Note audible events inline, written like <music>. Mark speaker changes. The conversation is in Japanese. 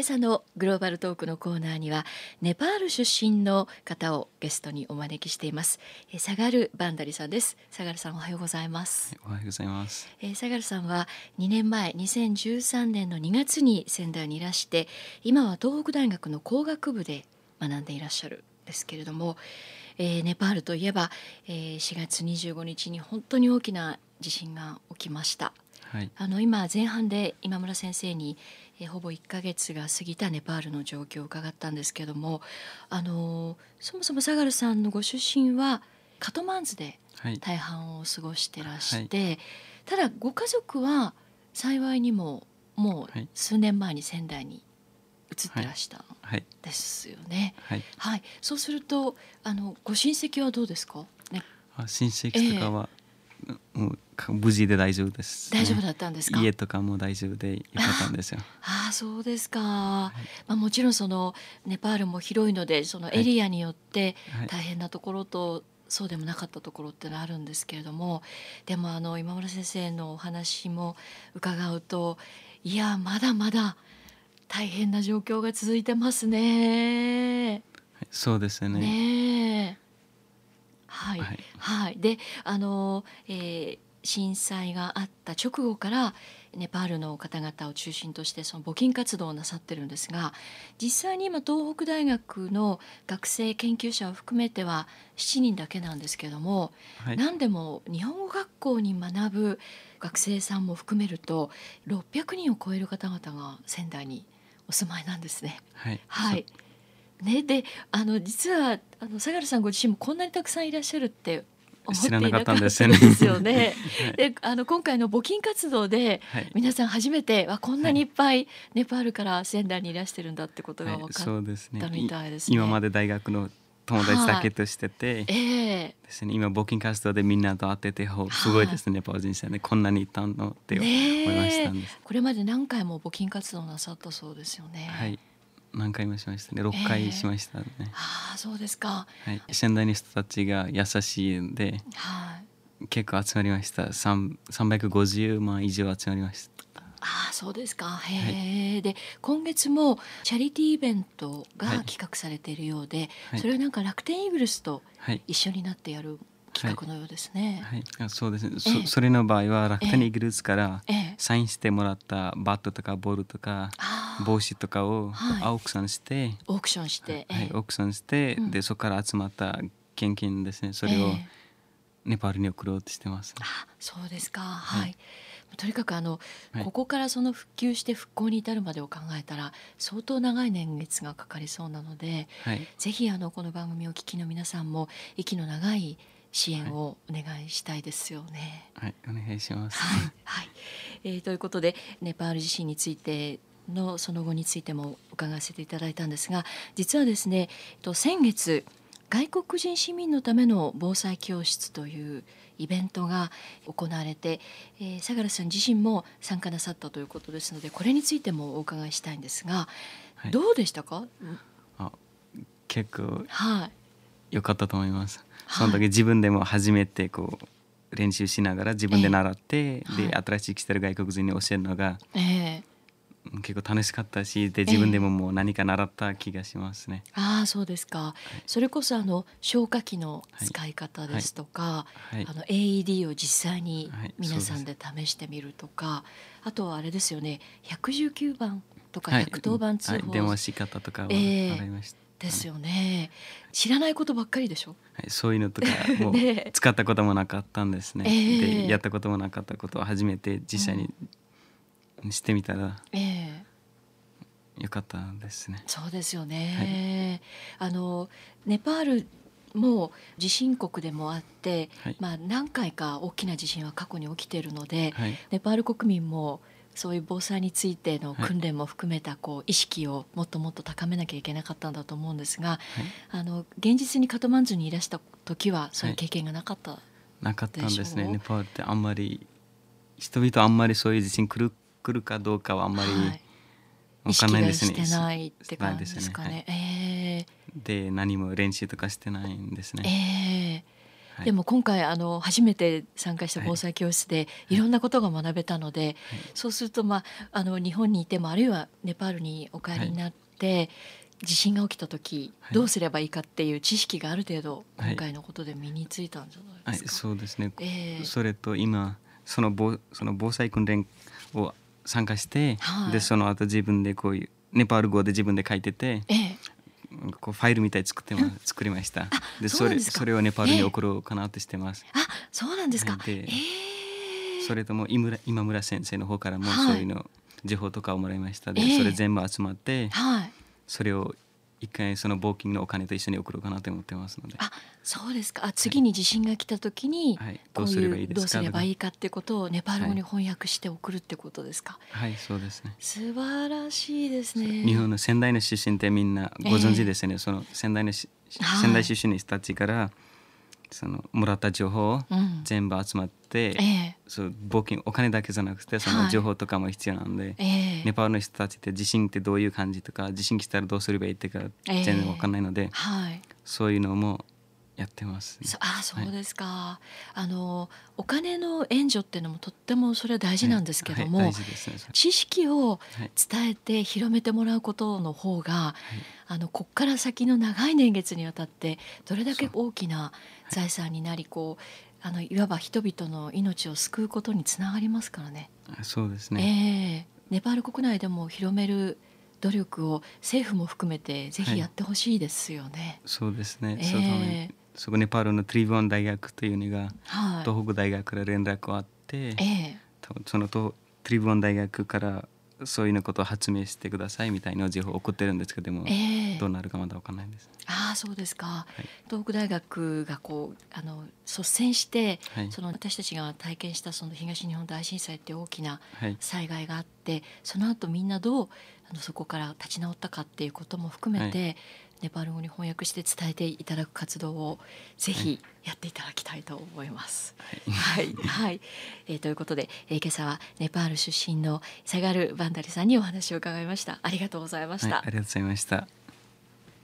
Speaker 1: 今朝のグローバルトークのコーナーにはネパール出身の方をゲストにお招きしています。えサガルバンダリさんです。サガルさんおはようございます。
Speaker 2: おはようございます。
Speaker 1: えサガルさんは2年前2013年の2月に仙台にいらして今は東北大学の工学部で学んでいらっしゃるんですけれども、えー、ネパールといえば、えー、4月25日に本当に大きな地震が起きました、
Speaker 2: はい、
Speaker 1: あの今前半で今村先生にえほぼ1ヶ月が過ぎたネパールの状況を伺ったんですけどもあのそもそもサガルさんのご出身はカトマンズで大半を過ごしてらして、はい、ただご家族は幸いにももう数年前に仙台に移ってらしたですよね。
Speaker 2: はい、
Speaker 1: はい、そうするとあのご親戚はどうですか、ね、
Speaker 2: 親戚とかは、えー、無事で大丈夫です、
Speaker 1: ね、大丈夫だったんですか？
Speaker 2: 家とかも大丈夫でよかったんですよ。<laughs>
Speaker 1: ああそうですか、はい、まあ、もちろんそのネパールも広いのでそのエリアによって大変なところと、はい、そうでもなかったところってのあるんですけれどもでもあの今村先生のお話も伺うといやまだまだ大変な状況が続いてますね。
Speaker 2: そうですね。
Speaker 1: ねはい、はい、はい、であの、えー震災があった直後からネパールの方々を中心としてその募金活動をなさってるんですが実際に今東北大学の学生研究者を含めては7人だけなんですけども、はい、何でも日本語学校に学ぶ学生さんも含めると600人を超える方々が仙台にお住まいなんですね。
Speaker 2: はい、
Speaker 1: はい。ね、であの実はあの相良さんご自身もこんなにたくさんいらっしゃるって
Speaker 2: 知らなかったんですよね。<laughs>
Speaker 1: であの今回の募金活動で、皆さん初めて、はこんなにいっぱいネパールから仙台にいらしてるんだってことが分かったみたいですね。
Speaker 2: 今まで大学の友達だけとしてて、はい、え。ー、ですね、今募金活動でみんなと会っててすごいですね、ネパール人生ね。こんなにいたのって思いました
Speaker 1: これまで何回も募金活動なさったそうですよね。
Speaker 2: はい何回もしましたね。6回しましたね、えー、
Speaker 1: ああそうですか、
Speaker 2: はい、仙台の人たちが優しいんで、
Speaker 1: はい、
Speaker 2: 結構集まりました。350万以上集まりました。
Speaker 1: ああそうですか。へえ、はい、で今月もチャリティーイベントが企画されているようで、はい、それはなんか楽天イーグルスと一緒になってやる企画のようですね。
Speaker 2: はい、はい、そうですね、えー、そそれの場合は楽天イーグルスからサインしてもらったバットとかボールとか、
Speaker 1: えー
Speaker 2: 帽子とかをオークションして、
Speaker 1: オークションして、
Speaker 2: はい、オークションして、うん、でそこから集まった献金ですね。それをネパールに送ろうとしてます、
Speaker 1: ね、あそうですか。はい、とにかくあの、はい、ここからその復旧して復興に至るまでを考えたら相当長い年月がかかりそうなので、
Speaker 2: はい、
Speaker 1: ぜひあのこの番組を聞きの皆さんも息の長い支援をお願いしたいですよね。
Speaker 2: はい、お願いします。
Speaker 1: はい、はい、えー、ということでネパール地震についてのその後についても伺わせていただいたんですが実はですね先月外国人市民のための防災教室というイベントが行われて、えー、相良さん自身も参加なさったということですのでこれについてもお伺いしたいんですが、はい、どうでしたか？
Speaker 2: あ結構
Speaker 1: はい。
Speaker 2: 良かったと思います。その時自分でも初めてこう練習しながら自分で習って、えー、で、はい、新しい来てる外国人に教えるのが、
Speaker 1: えー、
Speaker 2: 結構楽しかったしで自分でももう何か習った気がしますね。
Speaker 1: えー、ああそうですか、はい、それこそあの消火器の使い方ですとか、はい。はい、あの AED を実際に皆さんで試してみるとか、あとはあれですよね。119番とか110番通報、
Speaker 2: 電話し方とかを習いました。えー
Speaker 1: ですよね、知らないことばっかりでしょ、
Speaker 2: はい、そういうのとかもう <laughs> 使ったこともなかったんですね、えー、でやったこともなかったことを初めて実際にしてみたら、
Speaker 1: え
Speaker 2: ー、よかったですね。
Speaker 1: そうですよね、はい、あのネパールも地震国でもあって、はい、まあ、何回か大きな地震は過去に起きているので、はい、ネパール国民もそういう防災についての訓練も含めたこう意識をもっともっと高めなきゃいけなかったんだと思うんですが、あの現実にカトマンズにいらした時はそういう経験がなかった
Speaker 2: なかったんですね。ネパールってあんまり人々あんまりそういう地震来る来るかどうかはあんまり分かんないですね。
Speaker 1: してないって感じですかね。ねはい、え
Speaker 2: ー、で何も練習とかしてないんです
Speaker 1: ね。えはい、でも今回あの初めて参加した防災教室でい。ろんなことが学べたので、そうすると、まあ、あの日本にいてもあるいはネパールにお帰りになって、地震が起きた時どうすればいいかっていう知識がある程度今回のことで身についたんじゃないですか？
Speaker 2: そうですね、えー、それと今その防その防災訓練を参加して、はい、でその後自分でこういうネパール語で自分で書いてて、ええ、こうファイルみたい作ってま作りました。でそれそれをネパールに送ろうかなとしてます。
Speaker 1: えー、あそうなんですか。
Speaker 2: で、えー、それとも今村今村先生の方からもそういうの、情報とかをもらいました。で、それ全部集まって、はい、それを一回その募金のお金と一緒に送ろうかなと思ってますので。
Speaker 1: あ、そうですか。あ、次に地震が来た時に、はい、どうすればいいどうすればいいかってことをネパール語に翻訳して送るってことですか？
Speaker 2: はい、はい、そうですね。
Speaker 1: 素晴らしいですね。
Speaker 2: 日本の仙台の出身ってみんなご存知ですね。えー、その仙台の仙台出身の人たちから、はいそのもらった情報を全部集まって、うんえ。ー、そう募金お金だけじゃなくてその情報とかも必要なんで、はい、ネパールの人たちって地震ってどういう感じとか地震来たらどうすればいいってか全然わかんないので、えーはい、そういうのもやってます、
Speaker 1: ね、あそうですか、はい、あのお金の援助っていうのもとってもそれは大事なんですけども、はいはいね、知識を伝えて広めてもらうことの方が、あのこっから先の長い年月にわたってどれだけ大きな財産になりこうあのいわば人々の命を救うことにつながりますからね。
Speaker 2: そうですね、
Speaker 1: えー、ネパール国内でも広める努力を政府も含めてぜひやってほしいですよね。
Speaker 2: そうですね、えー、そこネパールのトリボン大学というのが、はい、東北大学から連絡があって、えー、そのトリボン大学からそういうのことを発明してくださいみたいな情報を送ってるんですけども、えー、どうなるかまだ分かんないです。
Speaker 1: ああそうですか、はい、東北大学がこうあの率先して、はい、その私たちが体験したその東日本大震災って大きな災害があって、はい、その後みんなどうあのそこから立ち直ったかっていうことも含めて、ネパール語に翻訳して伝えていただく活動をぜひやっていただきたいと思います。はい、はい、はい、えー、ということで、えー、今朝はネパール出身のサガルバンダリさんにお話を伺いました。ありがとうございました。
Speaker 2: はい、ありがとうございました。